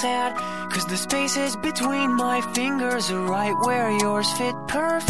sad. Cause the spaces between my fingers are right where yours fit perfect.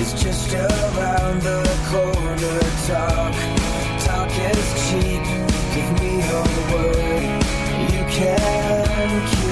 It's just around the corner. Talk, talk is cheap. Give me word. You can keep.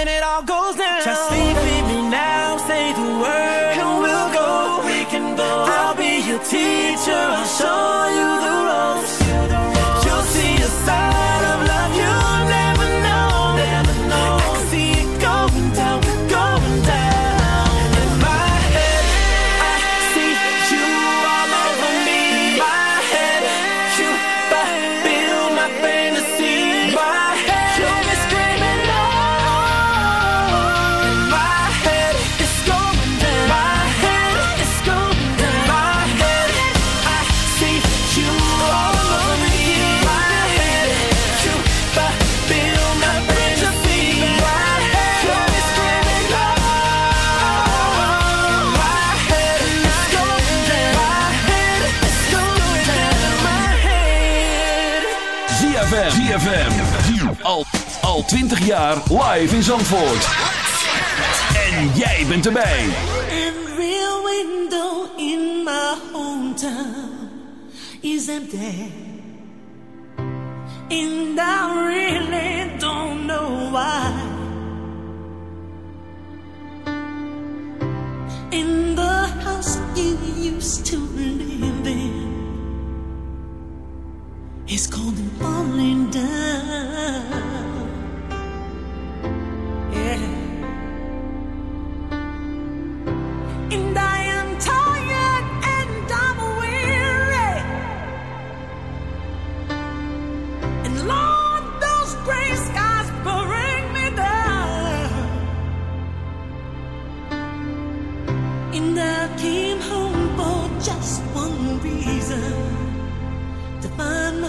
when it all goes down. Just sleep with me now, say the word, and we'll go. We can go. I'll be your teacher, I'll show you the ropes. 20 jaar live in Zandvoort. En jij bent erbij. Every window in my hometown is empty. And I really don't know why. In the house you used to live in. It's cold and falling down.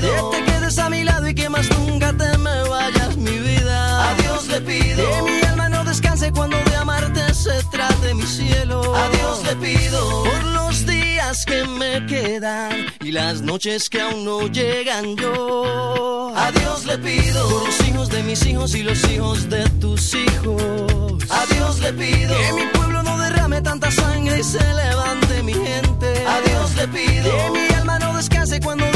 Pido que te quedes a mi lado y que más nunca te me vayas, mi vida. A Dios le pido que mi alma no descanse cuando de amarte se trate mi cielo. A Dios le pido por los días que me quedan y las noches que aún no llegan yo. A Dios le pido por los hijos de mis hijos y los hijos de tus hijos. A Dios le pido que mi pueblo no derrame tanta sangre y se levante mi gente. A Dios le pido que mi alma no descanse cuando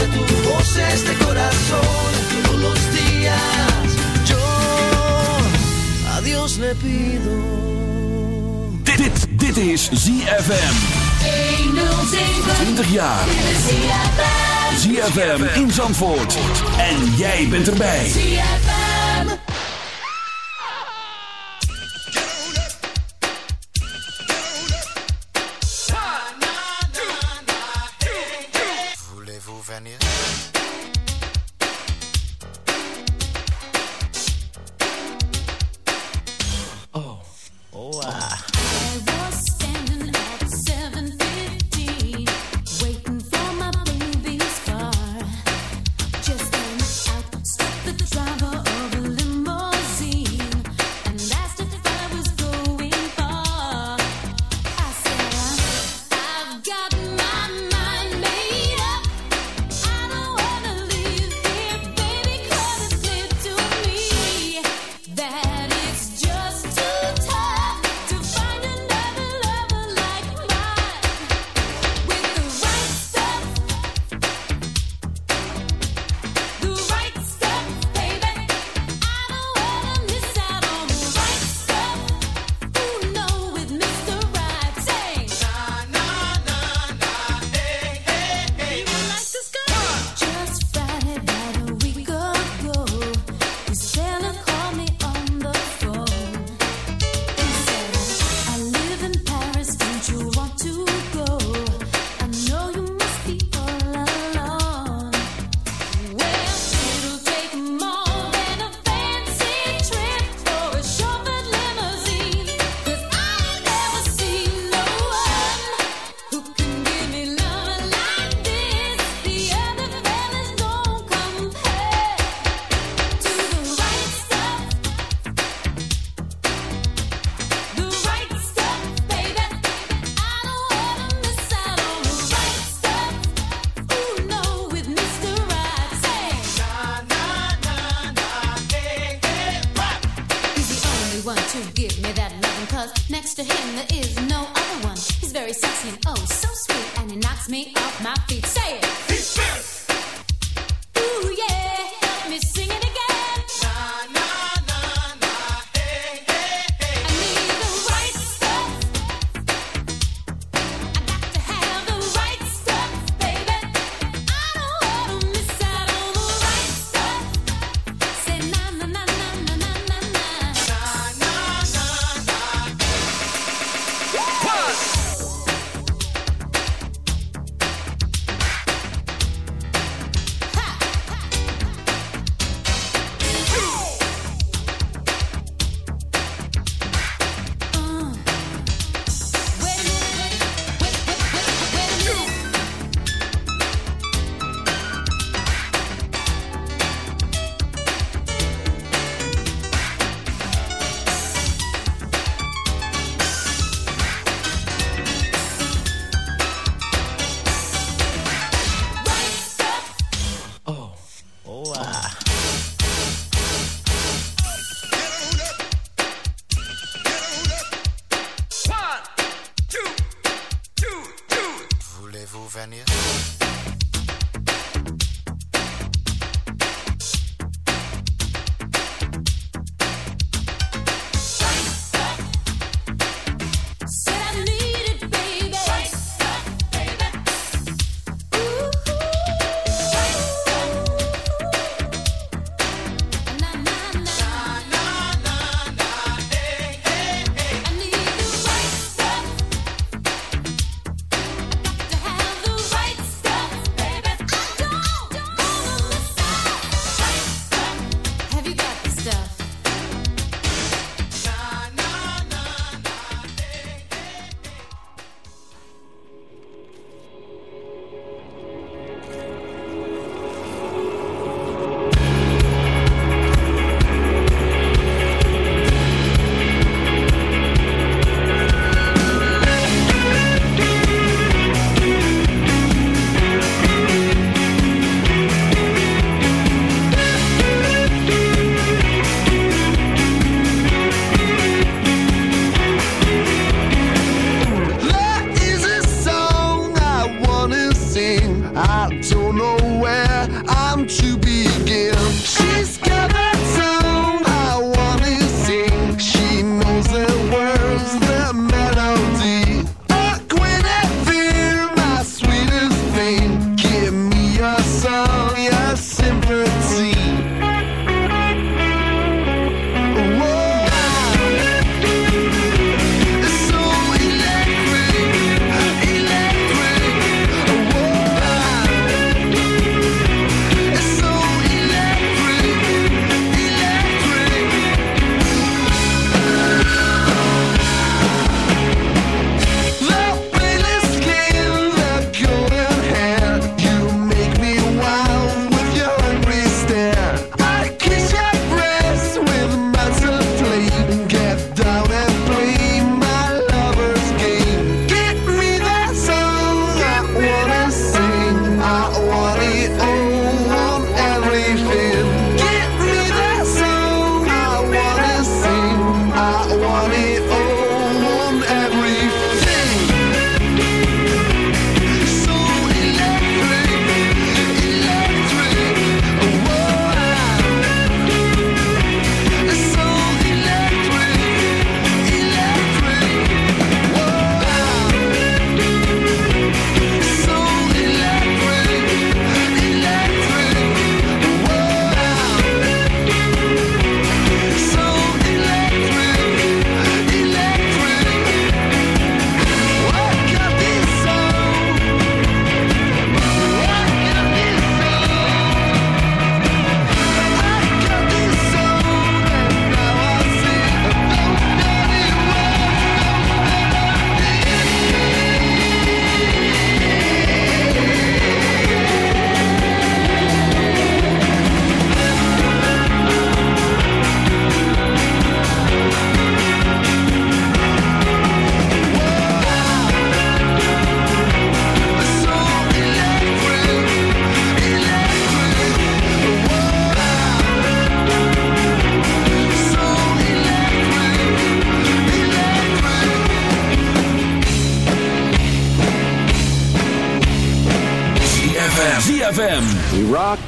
tenemos de corazón todos los días. Yo a Dios le pido. Dit, dit, dit is ZFM. 20 jaar. ZFM in Zandvoort. En jij bent erbij. ZFM.